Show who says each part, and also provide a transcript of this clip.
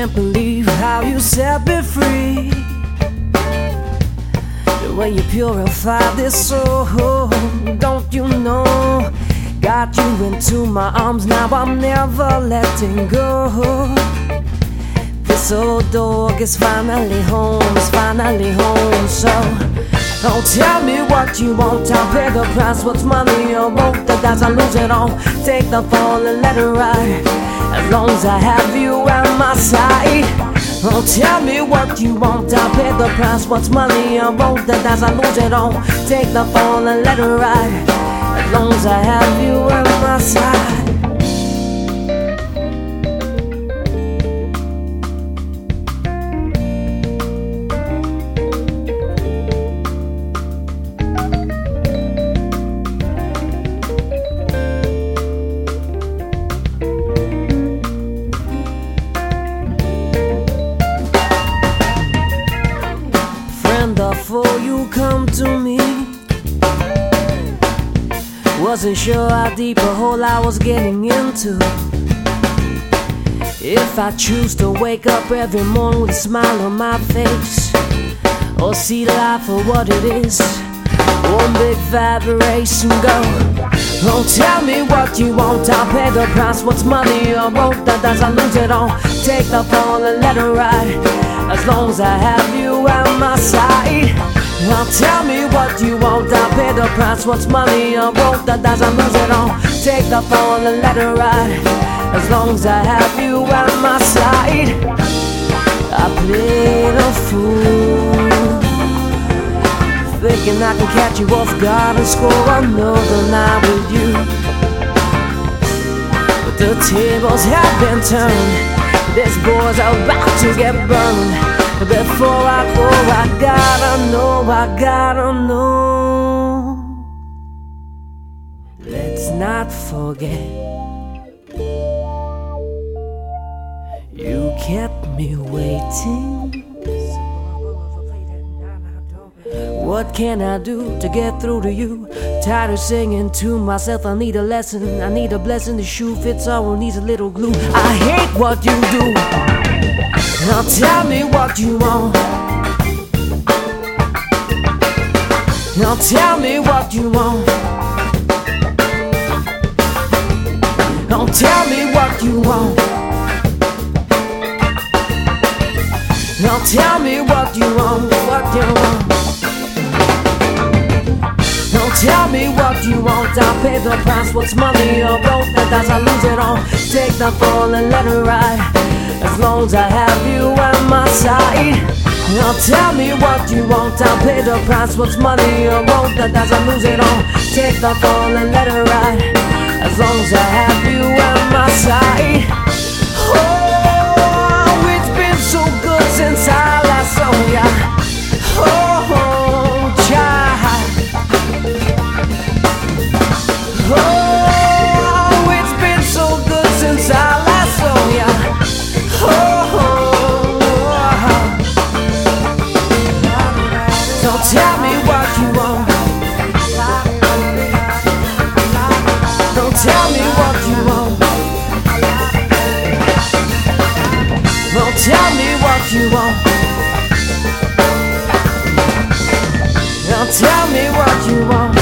Speaker 1: can't believe how you set me free. The way you purify this soul, don't you know? Got you into my arms, now I'm never letting go. This old dog is finally home, is finally home. So don't tell me what you want, I'll pay the price. What's money or the dice, I lose it all. Take the fall and let it ride. As long as I have you at my side. Don't tell me what you want, I'll pay the price. What's money both the as I lose it all. Take the fall and let it ride. As long as I have you at my side. Wasn't sure how deep a hole I was getting into. If I choose to wake up every morning with a smile on my face, or see life for what it is, one big vibration go. Don't tell me what you want, I'll pay the price. What's money or won't that does I lose it all? Take the fall and let it ride. As long as I have you. Now tell me what you want, I'll pay the price. What's money I won't that does I lose it all? Take the fall and let it ride. As long as I have you at my side. I played a fool. Thinking I can catch you off guard and score another night with you. But the tables have been turned. This boy's about to get burned. Before I go, I gotta I gotta know. Let's not forget. You kept me waiting. What can I do to get through to you? Tired of singing to myself, I need a lesson. I need a blessing. The shoe fits all, needs a little glue. I hate what you do. Now tell me what you want. Now tell me what you want. Now tell me what you want. Now tell me what you want, what you want. Now tell me what you want, I'll pay the price. What's money or broke the dice, I lose it all. Take the fall and let it ride. As long as I have you at my side. Now tell me what you want, I'll pay the price. What's money or broke that I lose it all. Take the fall and let it ride. As long as I have tell me what you want. Don't tell me what you want. Don't tell me what you want. Now tell